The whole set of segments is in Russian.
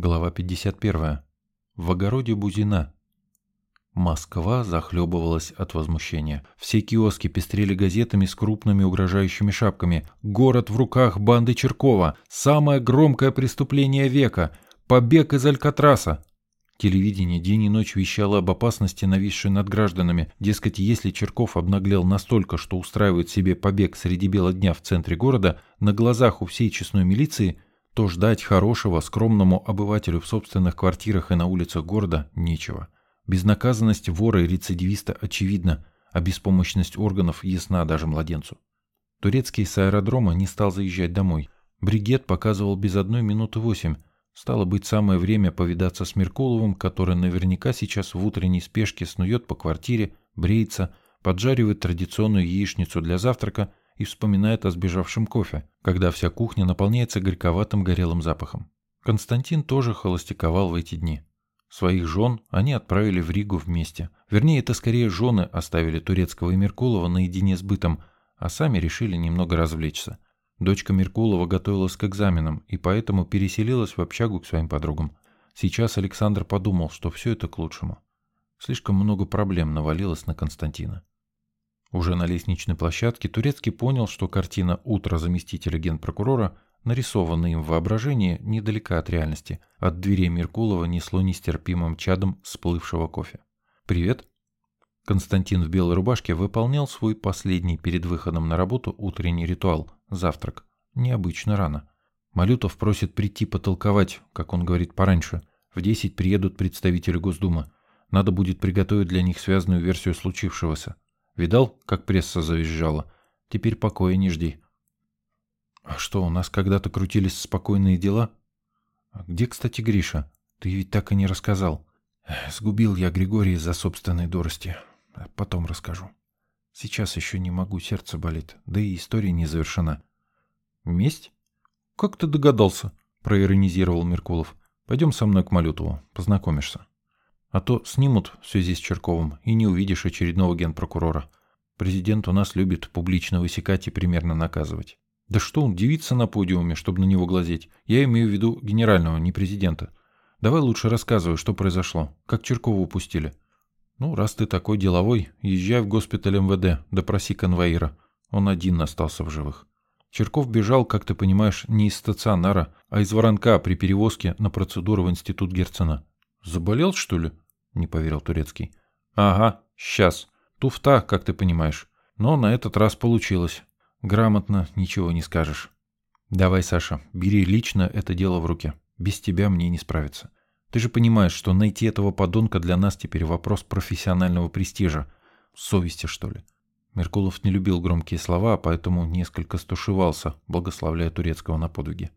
Глава 51. В огороде Бузина. Москва захлебывалась от возмущения. Все киоски пестрели газетами с крупными угрожающими шапками. Город в руках банды Черкова. Самое громкое преступление века. Побег из Алькатраса. Телевидение день и ночь вещало об опасности, нависшей над гражданами. Дескать, если Черков обнаглел настолько, что устраивает себе побег среди бела дня в центре города, на глазах у всей честной милиции – то ждать хорошего, скромному обывателю в собственных квартирах и на улицах города нечего. Безнаказанность вора и рецидивиста очевидна, а беспомощность органов ясна даже младенцу. Турецкий с аэродрома не стал заезжать домой. Бригет показывал без одной минуты восемь. Стало быть, самое время повидаться с Меркуловым, который наверняка сейчас в утренней спешке снует по квартире, бреется, поджаривает традиционную яичницу для завтрака и вспоминает о сбежавшем кофе, когда вся кухня наполняется горьковатым горелым запахом. Константин тоже холостяковал в эти дни. Своих жен они отправили в Ригу вместе. Вернее, это скорее жены оставили Турецкого и Меркулова наедине с бытом, а сами решили немного развлечься. Дочка Меркулова готовилась к экзаменам и поэтому переселилась в общагу к своим подругам. Сейчас Александр подумал, что все это к лучшему. Слишком много проблем навалилось на Константина. Уже на лестничной площадке Турецкий понял, что картина «Утро заместителя генпрокурора», нарисованная им в воображении, недалека от реальности. От дверей Меркулова несло нестерпимым чадом сплывшего кофе. «Привет». Константин в белой рубашке выполнял свой последний перед выходом на работу утренний ритуал – завтрак. Необычно рано. Малютов просит прийти потолковать, как он говорит, пораньше. В 10 приедут представители Госдумы. Надо будет приготовить для них связанную версию случившегося. Видал, как пресса завизжала? Теперь покоя не жди. А что, у нас когда-то крутились спокойные дела? А где, кстати, Гриша? Ты ведь так и не рассказал. Сгубил я Григория из-за собственной дурости. А потом расскажу. Сейчас еще не могу, сердце болит. Да и история не завершена. Месть? Как ты догадался? Проиронизировал Меркулов. Пойдем со мной к Малютову, познакомишься. А то снимут в связи с Черковым, и не увидишь очередного генпрокурора. Президент у нас любит публично высекать и примерно наказывать. Да что он, девица на подиуме, чтобы на него глазеть. Я имею в виду генерального, не президента. Давай лучше рассказывай, что произошло. Как Черкова упустили. Ну, раз ты такой деловой, езжай в госпиталь МВД, допроси конвоира. Он один остался в живых. Черков бежал, как ты понимаешь, не из стационара, а из воронка при перевозке на процедуру в институт Герцена. «Заболел, что ли?» — не поверил Турецкий. «Ага, сейчас. Туфта, как ты понимаешь. Но на этот раз получилось. Грамотно, ничего не скажешь. Давай, Саша, бери лично это дело в руки. Без тебя мне не справиться. Ты же понимаешь, что найти этого подонка для нас теперь вопрос профессионального престижа. Совести, что ли?» Меркулов не любил громкие слова, поэтому несколько стушевался, благословляя Турецкого на подвиги.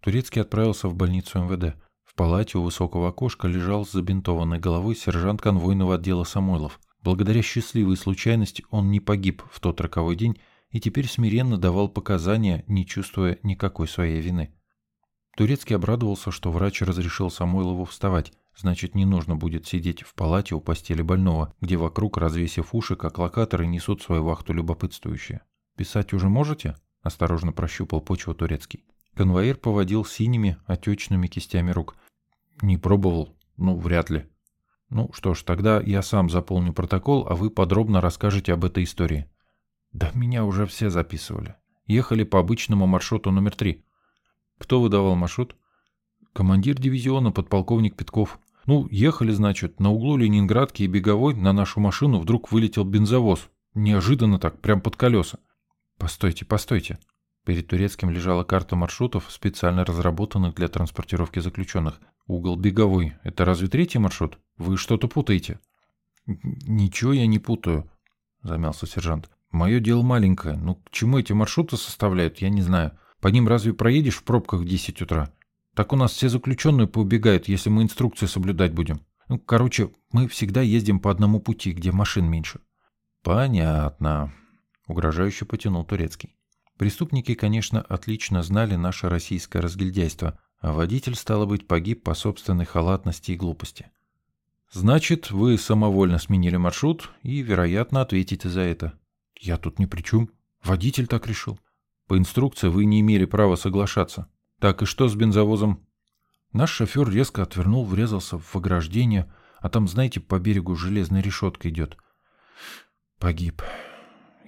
Турецкий отправился в больницу МВД палате у высокого окошка лежал с забинтованной головой сержант конвойного отдела Самойлов. Благодаря счастливой случайности он не погиб в тот роковой день и теперь смиренно давал показания, не чувствуя никакой своей вины. Турецкий обрадовался, что врач разрешил Самойлову вставать, значит не нужно будет сидеть в палате у постели больного, где вокруг, развесив уши, как локаторы, несут свою вахту любопытствующие. «Писать уже можете?» – осторожно прощупал почву Турецкий. Конвоир поводил синими, отечными кистями рук. Не пробовал? Ну, вряд ли. Ну что ж, тогда я сам заполню протокол, а вы подробно расскажете об этой истории. Да меня уже все записывали. Ехали по обычному маршруту номер три. Кто выдавал маршрут? Командир дивизиона, подполковник Петков. Ну, ехали, значит, на углу Ленинградки и Беговой на нашу машину вдруг вылетел бензовоз. Неожиданно так, прям под колеса. Постойте, постойте. Перед Турецким лежала карта маршрутов, специально разработанных для транспортировки заключенных. Угол беговой. Это разве третий маршрут? Вы что-то путаете. Ничего я не путаю, замялся сержант. Мое дело маленькое. Ну, к чему эти маршруты составляют, я не знаю. По ним разве проедешь в пробках в 10 утра? Так у нас все заключенные поубегают, если мы инструкции соблюдать будем. Ну, короче, мы всегда ездим по одному пути, где машин меньше. Понятно. Угрожающе потянул турецкий. Преступники, конечно, отлично знали наше российское разгильдяйство, а водитель, стало быть, погиб по собственной халатности и глупости. Значит, вы самовольно сменили маршрут и, вероятно, ответите за это. Я тут ни при чем. Водитель так решил. По инструкции вы не имели права соглашаться. Так и что с бензовозом? Наш шофер резко отвернул, врезался в ограждение, а там, знаете, по берегу железная решетка идет. Погиб.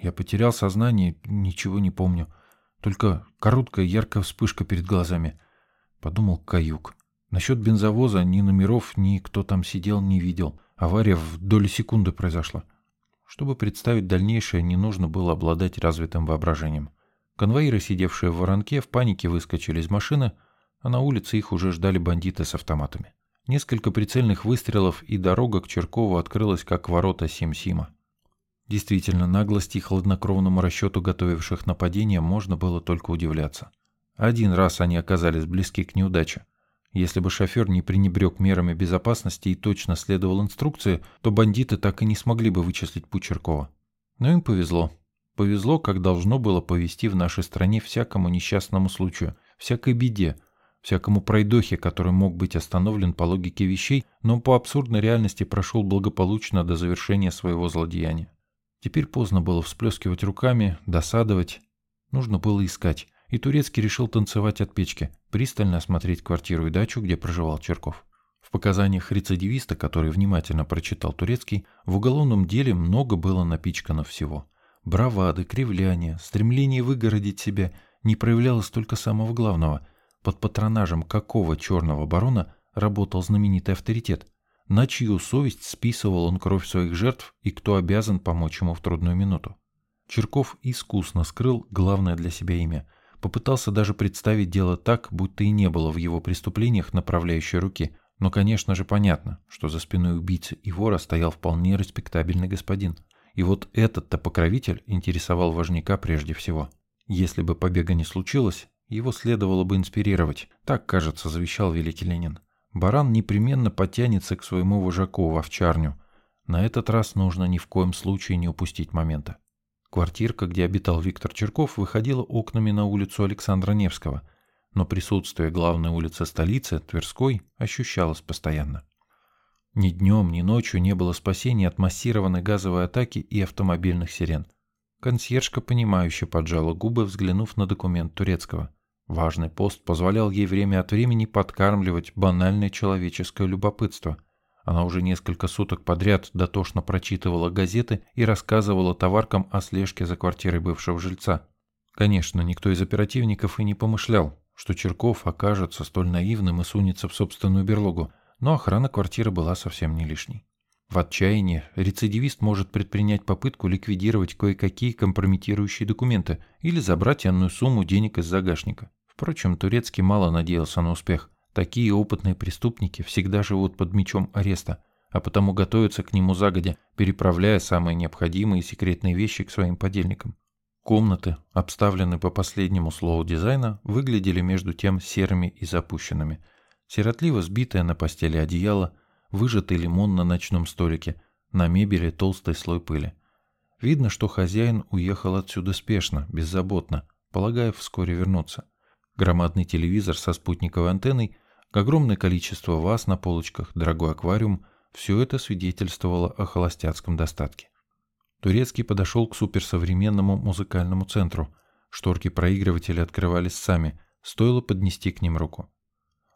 Я потерял сознание, ничего не помню. Только короткая яркая вспышка перед глазами. Подумал каюк. Насчет бензовоза ни номеров, ни кто там сидел, не видел. Авария в доли секунды произошла. Чтобы представить дальнейшее, не нужно было обладать развитым воображением. Конвоиры, сидевшие в воронке, в панике выскочили из машины, а на улице их уже ждали бандиты с автоматами. Несколько прицельных выстрелов, и дорога к Черкову открылась, как ворота Сим-Сима. Действительно, наглости и хладнокровному расчету готовивших нападение можно было только удивляться. Один раз они оказались близки к неудаче. Если бы шофер не пренебрег мерами безопасности и точно следовал инструкции, то бандиты так и не смогли бы вычислить путь Черкова. Но им повезло. Повезло, как должно было повезти в нашей стране всякому несчастному случаю, всякой беде, всякому пройдохе, который мог быть остановлен по логике вещей, но по абсурдной реальности прошел благополучно до завершения своего злодеяния. Теперь поздно было всплескивать руками, досадовать. Нужно было искать. И Турецкий решил танцевать от печки, пристально осмотреть квартиру и дачу, где проживал Черков. В показаниях рецидивиста, который внимательно прочитал Турецкий, в уголовном деле много было напичкано всего. Бравады, кривляния, стремление выгородить себя не проявлялось только самого главного. Под патронажем какого черного барона работал знаменитый авторитет – на чью совесть списывал он кровь своих жертв и кто обязан помочь ему в трудную минуту. Черков искусно скрыл главное для себя имя, попытался даже представить дело так, будто и не было в его преступлениях направляющей руки, но, конечно же, понятно, что за спиной убийцы и вора стоял вполне респектабельный господин. И вот этот-то покровитель интересовал важняка прежде всего. Если бы побега не случилось, его следовало бы инспирировать, так, кажется, завещал великий Ленин. Баран непременно потянется к своему вожаку в овчарню. На этот раз нужно ни в коем случае не упустить момента. Квартирка, где обитал Виктор Черков, выходила окнами на улицу Александра Невского, но присутствие главной улицы столицы, Тверской, ощущалось постоянно. Ни днем, ни ночью не было спасения от массированной газовой атаки и автомобильных сирен. Консьержка, понимающе поджала губы, взглянув на документ турецкого. Важный пост позволял ей время от времени подкармливать банальное человеческое любопытство. Она уже несколько суток подряд дотошно прочитывала газеты и рассказывала товаркам о слежке за квартирой бывшего жильца. Конечно, никто из оперативников и не помышлял, что Черков окажется столь наивным и сунется в собственную берлогу, но охрана квартиры была совсем не лишней. В отчаянии рецидивист может предпринять попытку ликвидировать кое-какие компрометирующие документы или забрать энную сумму денег из загашника. Впрочем, Турецкий мало надеялся на успех. Такие опытные преступники всегда живут под мечом ареста, а потому готовятся к нему загодя, переправляя самые необходимые секретные вещи к своим подельникам. Комнаты, обставленные по последнему слову дизайна, выглядели между тем серыми и запущенными. Сиротливо сбитое на постели одеяло, выжатый лимон на ночном столике, на мебели толстый слой пыли. Видно, что хозяин уехал отсюда спешно, беззаботно, полагая вскоре вернуться. Громадный телевизор со спутниковой антенной, огромное количество ваз на полочках, дорогой аквариум – все это свидетельствовало о холостяцком достатке. Турецкий подошел к суперсовременному музыкальному центру. Шторки проигрывателя открывались сами, стоило поднести к ним руку.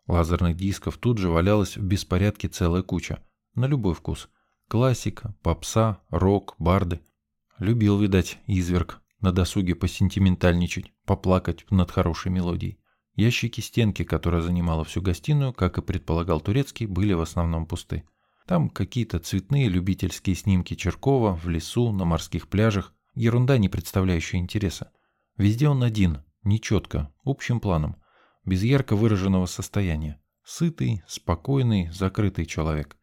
Лазерных дисков тут же валялась в беспорядке целая куча, на любой вкус. Классика, попса, рок, барды. Любил, видать, изверг на досуге посентиментальничать, поплакать над хорошей мелодией. Ящики стенки, которая занимала всю гостиную, как и предполагал Турецкий, были в основном пусты. Там какие-то цветные любительские снимки Черкова в лесу, на морских пляжах, ерунда, не представляющая интереса. Везде он один, нечетко, общим планом, без ярко выраженного состояния. Сытый, спокойный, закрытый человек.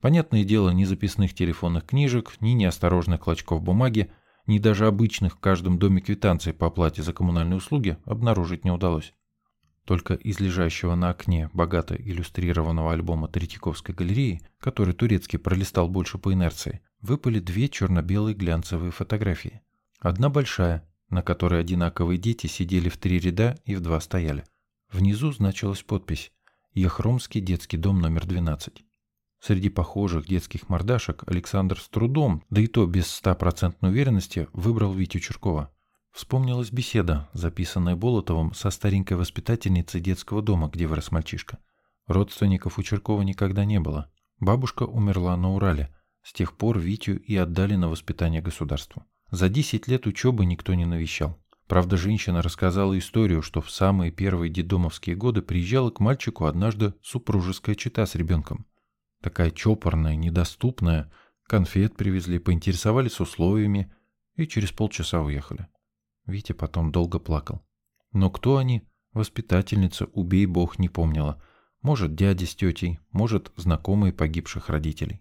Понятное дело, ни записных телефонных книжек, ни неосторожных клочков бумаги, ни даже обычных в каждом доме квитанций по оплате за коммунальные услуги обнаружить не удалось. Только из лежащего на окне богато иллюстрированного альбома Третьяковской галереи, который Турецкий пролистал больше по инерции, выпали две черно-белые глянцевые фотографии. Одна большая, на которой одинаковые дети сидели в три ряда и в два стояли. Внизу значилась подпись «Яхромский детский дом номер 12». Среди похожих детских мордашек Александр с трудом, да и то без стопроцентной уверенности, выбрал Витю Чуркова. Вспомнилась беседа, записанная Болотовым со старенькой воспитательницей детского дома, где вырос мальчишка. Родственников у Черкова никогда не было. Бабушка умерла на Урале. С тех пор Витю и отдали на воспитание государству. За 10 лет учебы никто не навещал. Правда, женщина рассказала историю, что в самые первые дедомовские годы приезжала к мальчику однажды супружеская чита с ребенком. Такая чопорная, недоступная. Конфет привезли, поинтересовались условиями и через полчаса уехали. Витя потом долго плакал. Но кто они? Воспитательница, убей бог, не помнила. Может, дяди с тетей, может, знакомые погибших родителей.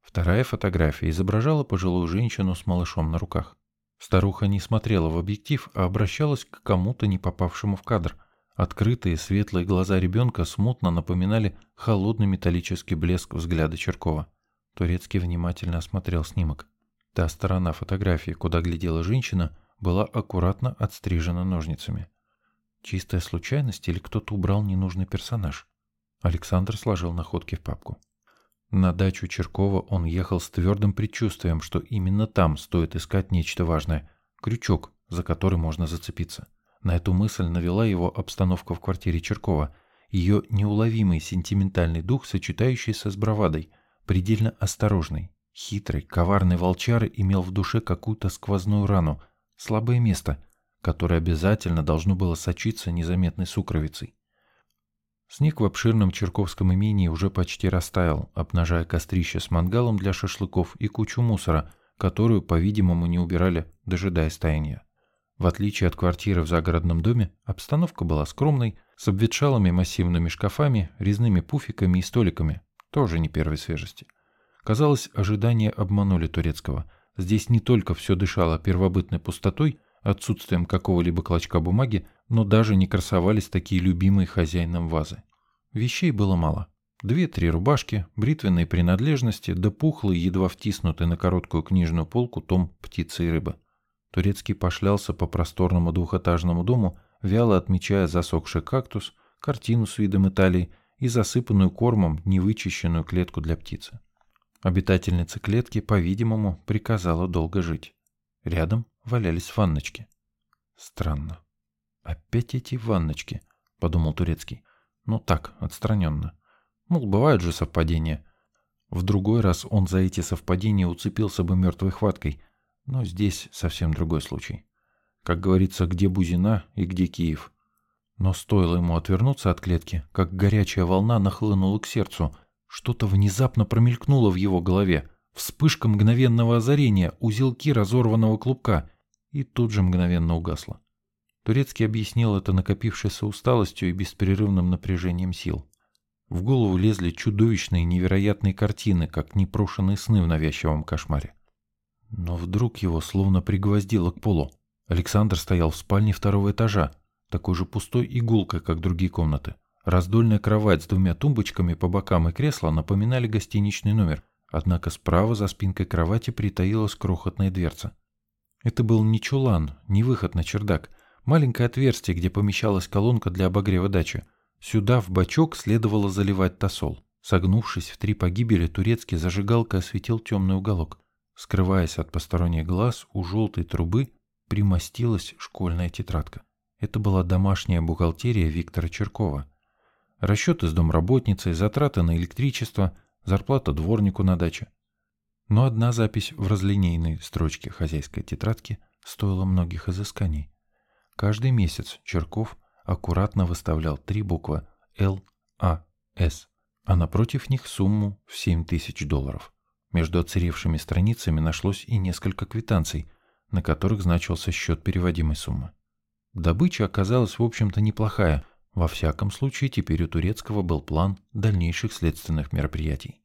Вторая фотография изображала пожилую женщину с малышом на руках. Старуха не смотрела в объектив, а обращалась к кому-то, не попавшему в кадр. Открытые светлые глаза ребенка смутно напоминали холодный металлический блеск взгляда Черкова. Турецкий внимательно осмотрел снимок. Та сторона фотографии, куда глядела женщина, была аккуратно отстрижена ножницами. Чистая случайность или кто-то убрал ненужный персонаж? Александр сложил находки в папку. На дачу Черкова он ехал с твердым предчувствием, что именно там стоит искать нечто важное – крючок, за который можно зацепиться. На эту мысль навела его обстановка в квартире Черкова, ее неуловимый сентиментальный дух, сочетающийся с бравадой, предельно осторожный, хитрый, коварный волчар имел в душе какую-то сквозную рану, слабое место, которое обязательно должно было сочиться незаметной сукровицей. Снег в обширном Черковском имении уже почти растаял, обнажая кострище с мангалом для шашлыков и кучу мусора, которую, по-видимому, не убирали, дожидаясь таяния. В отличие от квартиры в загородном доме, обстановка была скромной, с обветшалыми массивными шкафами, резными пуфиками и столиками, тоже не первой свежести. Казалось, ожидания обманули турецкого. Здесь не только все дышало первобытной пустотой, отсутствием какого-либо клочка бумаги, но даже не красовались такие любимые хозяином вазы. Вещей было мало. Две-три рубашки, бритвенные принадлежности, да пухлый, едва втиснутый на короткую книжную полку том «Птицы и рыбы». Турецкий пошлялся по просторному двухэтажному дому, вяло отмечая засохший кактус, картину с видом Италии и засыпанную кормом невычищенную клетку для птицы. Обитательница клетки, по-видимому, приказала долго жить. Рядом валялись ванночки. Странно. «Опять эти ванночки», — подумал Турецкий. «Ну так, отстраненно. Мол, бывают же совпадения». В другой раз он за эти совпадения уцепился бы мертвой хваткой, но здесь совсем другой случай. Как говорится, где Бузина и где Киев. Но стоило ему отвернуться от клетки, как горячая волна нахлынула к сердцу. Что-то внезапно промелькнуло в его голове. Вспышка мгновенного озарения, узелки разорванного клубка, и тут же мгновенно угасло. Турецкий объяснил это накопившейся усталостью и беспрерывным напряжением сил. В голову лезли чудовищные невероятные картины, как непрошенные сны в навязчивом кошмаре. Но вдруг его словно пригвоздило к полу. Александр стоял в спальне второго этажа, такой же пустой и гулкой, как другие комнаты. Раздольная кровать с двумя тумбочками по бокам и кресло напоминали гостиничный номер, однако справа за спинкой кровати притаилась крохотная дверца. Это был не чулан, не выход на чердак, Маленькое отверстие, где помещалась колонка для обогрева дачи. Сюда в бачок следовало заливать тосол. Согнувшись в три погибели, турецкий зажигалкой осветил темный уголок. Скрываясь от посторонних глаз, у желтой трубы примостилась школьная тетрадка. Это была домашняя бухгалтерия Виктора Черкова. Расчеты с домработницей, затраты на электричество, зарплата дворнику на даче. Но одна запись в разлинейной строчке хозяйской тетрадки стоила многих изысканий. Каждый месяц Черков аккуратно выставлял три буквы Л, А, С, а напротив них сумму в 7 тысяч долларов. Между оцаревшими страницами нашлось и несколько квитанций, на которых значился счет переводимой суммы. Добыча оказалась, в общем-то, неплохая. Во всяком случае, теперь у Турецкого был план дальнейших следственных мероприятий.